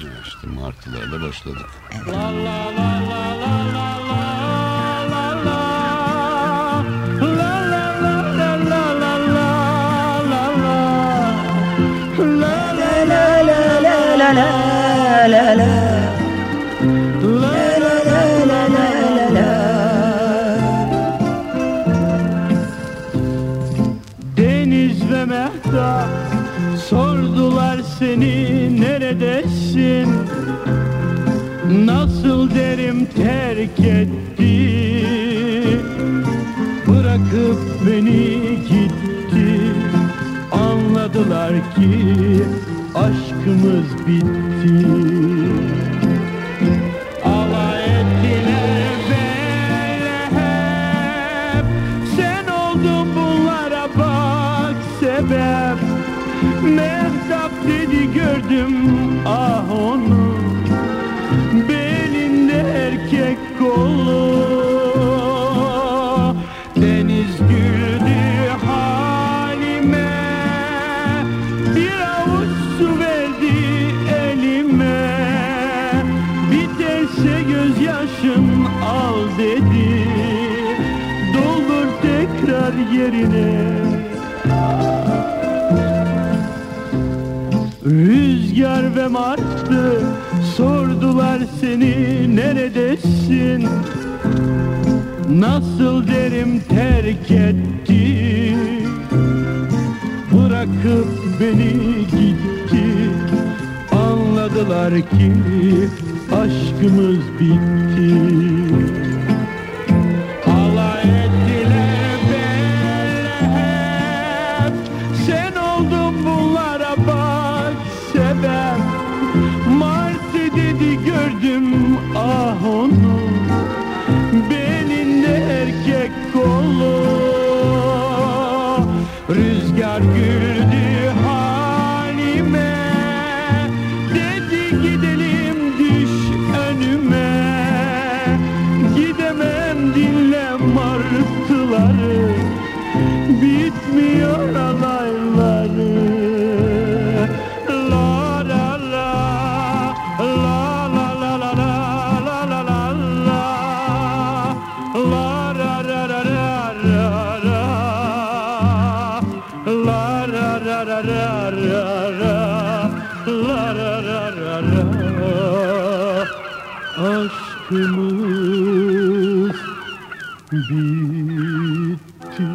İşte martılarla başladık. La la la la la la. la la sordular seni neredesin? Nasıl derim terk etti? Bırakıp beni gitti. Anladılar ki aşkımız bitti. Alay ettiler böyle hep Sen oldun bunlara bak sebep Mehtap dedi gördüm ah onu. Belinde erkek kolu. Deniz güldü halime. Bir avuç su verdi elime. Biterse gözyaşım al dedi. Doldur tekrar yerine Rüzgar ve martı sordular seni neredesin? Nasıl derim terk etti. Bırakıp beni gitti. Anladılar ki aşkımız bitti Rüzgar güldü halime. Dedi gidelim düş önüme. Gidemem dinle martıları la da da da da aşkımız bitti.